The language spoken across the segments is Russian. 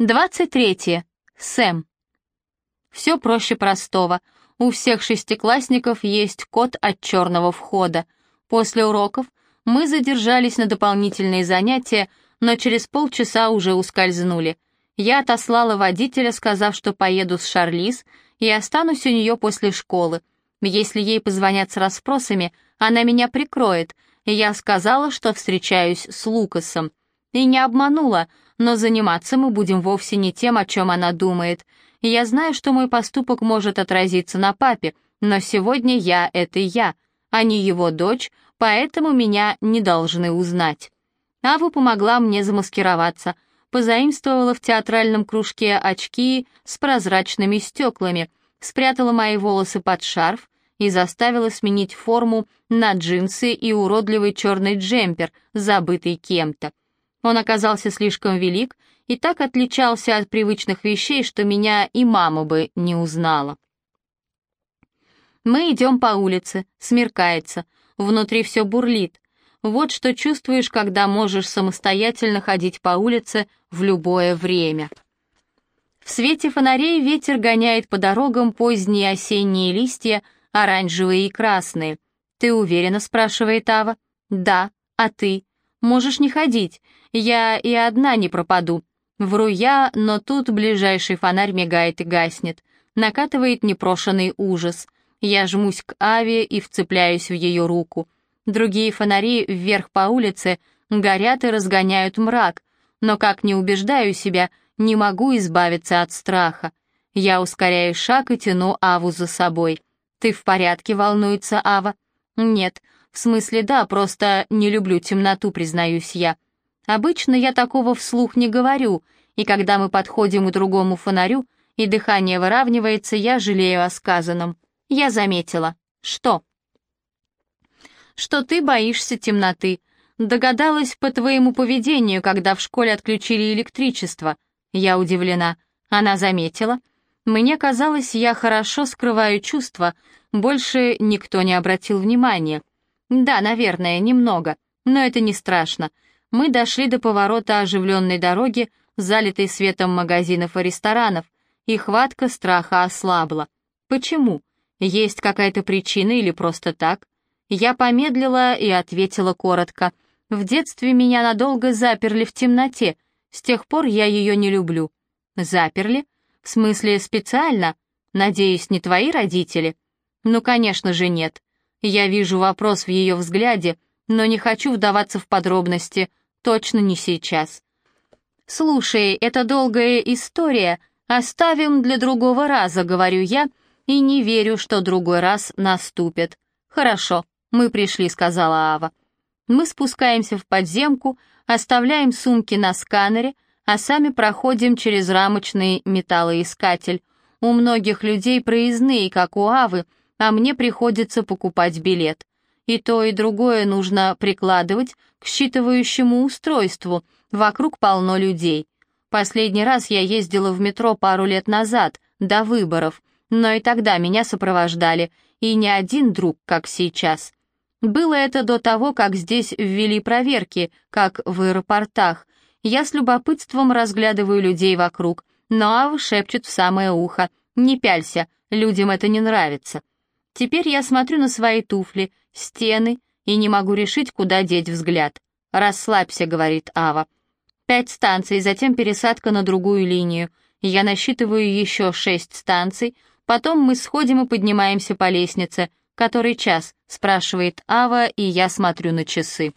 23. Сэм. Все проще простого. У всех шестиклассников есть код от черного входа. После уроков мы задержались на дополнительные занятия, но через полчаса уже ускользнули. Я отослала водителя, сказав, что поеду с Шарлиз и останусь у нее после школы. Если ей позвонят с расспросами, она меня прикроет. Я сказала, что встречаюсь с Лукасом. И не обманула, но заниматься мы будем вовсе не тем, о чем она думает. Я знаю, что мой поступок может отразиться на папе, но сегодня я — это я, а не его дочь, поэтому меня не должны узнать. Ава помогла мне замаскироваться, позаимствовала в театральном кружке очки с прозрачными стеклами, спрятала мои волосы под шарф и заставила сменить форму на джинсы и уродливый черный джемпер, забытый кем-то. Он оказался слишком велик и так отличался от привычных вещей, что меня и мама бы не узнала. Мы идем по улице, смеркается, внутри все бурлит. Вот что чувствуешь, когда можешь самостоятельно ходить по улице в любое время. В свете фонарей ветер гоняет по дорогам поздние осенние листья, оранжевые и красные. «Ты уверена?» — спрашивает Ава. «Да, а ты?» «Можешь не ходить, я и одна не пропаду». Вру я, но тут ближайший фонарь мигает и гаснет. Накатывает непрошенный ужас. Я жмусь к Аве и вцепляюсь в ее руку. Другие фонари вверх по улице горят и разгоняют мрак, но как не убеждаю себя, не могу избавиться от страха. Я ускоряю шаг и тяну Аву за собой. «Ты в порядке?» — волнуется Ава. «Нет, в смысле да, просто не люблю темноту, признаюсь я. Обычно я такого вслух не говорю, и когда мы подходим к другому фонарю, и дыхание выравнивается, я жалею о сказанном. Я заметила. Что? Что ты боишься темноты. Догадалась по твоему поведению, когда в школе отключили электричество. Я удивлена. Она заметила. Мне казалось, я хорошо скрываю чувства, больше никто не обратил внимания. Да, наверное, немного, но это не страшно. Мы дошли до поворота оживленной дороги, залитой светом магазинов и ресторанов, и хватка страха ослабла. Почему? Есть какая-то причина или просто так? Я помедлила и ответила коротко. В детстве меня надолго заперли в темноте, с тех пор я ее не люблю. Заперли? В смысле, специально? Надеюсь, не твои родители? Ну, конечно же, нет. Я вижу вопрос в ее взгляде, но не хочу вдаваться в подробности, точно не сейчас. «Слушай, это долгая история, оставим для другого раза», — говорю я, и не верю, что другой раз наступит. «Хорошо, мы пришли», — сказала Ава. Мы спускаемся в подземку, оставляем сумки на сканере, а сами проходим через рамочный металлоискатель. У многих людей проездные, как у Авы, а мне приходится покупать билет. И то, и другое нужно прикладывать к считывающему устройству, вокруг полно людей. Последний раз я ездила в метро пару лет назад, до выборов, но и тогда меня сопровождали, и не один друг, как сейчас. Было это до того, как здесь ввели проверки, как в аэропортах, я с любопытством разглядываю людей вокруг, но Ав шепчет в самое ухо. «Не пялься, людям это не нравится». Теперь я смотрю на свои туфли, стены и не могу решить, куда деть взгляд. «Расслабься», — говорит Ава. Пять станций, затем пересадка на другую линию. Я насчитываю еще шесть станций, потом мы сходим и поднимаемся по лестнице. «Который час?» — спрашивает Ава, и я смотрю на часы.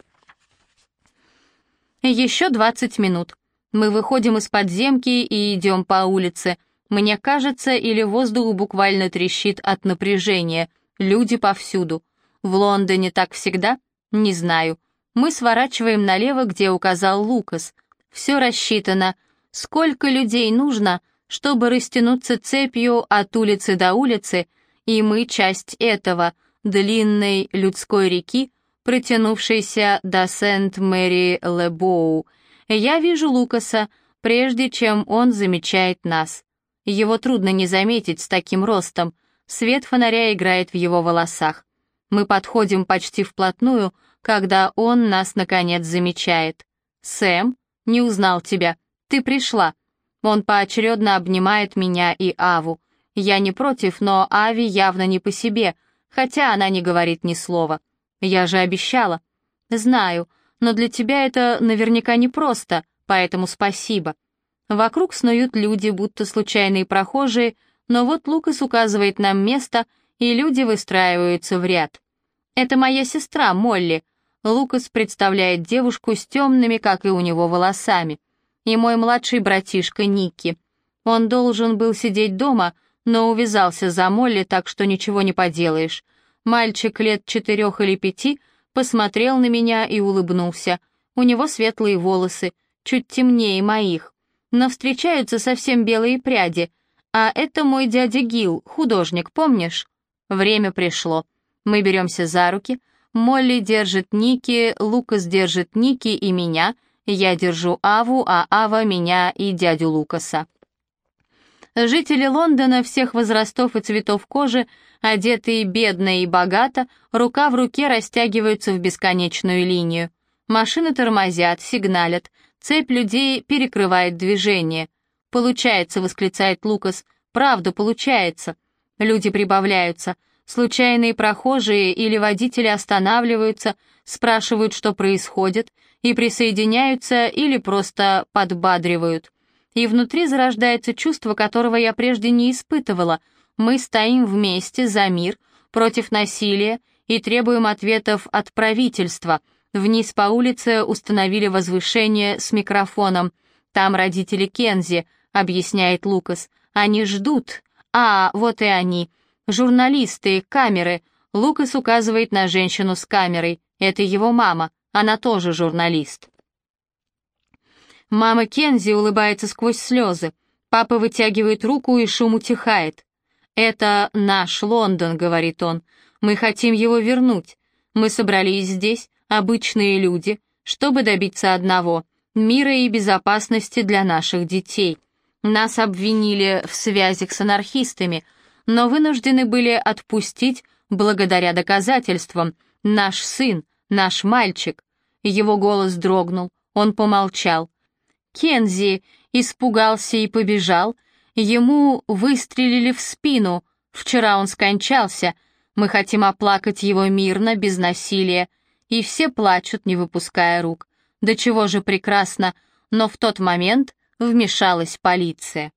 Еще двадцать минут. Мы выходим из подземки и идем по улице. Мне кажется, или воздух буквально трещит от напряжения. Люди повсюду. В Лондоне так всегда? Не знаю. Мы сворачиваем налево, где указал Лукас. Все рассчитано. Сколько людей нужно, чтобы растянуться цепью от улицы до улицы, и мы часть этого, длинной людской реки, протянувшейся до Сент-Мэри-Лебоу. Я вижу Лукаса, прежде чем он замечает нас. Его трудно не заметить с таким ростом. Свет фонаря играет в его волосах. Мы подходим почти вплотную, когда он нас, наконец, замечает. «Сэм, не узнал тебя. Ты пришла». Он поочередно обнимает меня и Аву. Я не против, но Ави явно не по себе, хотя она не говорит ни слова. Я же обещала. Знаю, но для тебя это наверняка непросто, поэтому спасибо. Вокруг снуют люди, будто случайные прохожие, но вот Лукас указывает нам место, и люди выстраиваются в ряд. Это моя сестра, Молли. Лукас представляет девушку с темными, как и у него, волосами. И мой младший братишка Никки. Он должен был сидеть дома, но увязался за Молли, так что ничего не поделаешь. Мальчик лет четырех или пяти посмотрел на меня и улыбнулся. У него светлые волосы, чуть темнее моих. Но встречаются совсем белые пряди. А это мой дядя Гил, художник, помнишь? Время пришло. Мы беремся за руки. Молли держит Ники, Лукас держит Ники и меня. Я держу Аву, а Ава меня и дядю Лукаса. Жители Лондона всех возрастов и цветов кожи, одетые бедно и богато, рука в руке растягиваются в бесконечную линию. Машины тормозят, сигналят, цепь людей перекрывает движение. «Получается», — восклицает Лукас, — «правда, получается». Люди прибавляются, случайные прохожие или водители останавливаются, спрашивают, что происходит, и присоединяются или просто подбадривают и внутри зарождается чувство, которого я прежде не испытывала. Мы стоим вместе за мир, против насилия и требуем ответов от правительства. Вниз по улице установили возвышение с микрофоном. Там родители Кензи, объясняет Лукас. Они ждут. А, вот и они. Журналисты, камеры. Лукас указывает на женщину с камерой. Это его мама. Она тоже журналист. Мама Кензи улыбается сквозь слезы. Папа вытягивает руку, и шум утихает. «Это наш Лондон», — говорит он. «Мы хотим его вернуть. Мы собрались здесь, обычные люди, чтобы добиться одного — мира и безопасности для наших детей. Нас обвинили в связях с анархистами, но вынуждены были отпустить благодаря доказательствам. Наш сын, наш мальчик». Его голос дрогнул, он помолчал. Кензи испугался и побежал. Ему выстрелили в спину. Вчера он скончался. Мы хотим оплакать его мирно, без насилия. И все плачут, не выпуская рук. Да чего же прекрасно. Но в тот момент вмешалась полиция.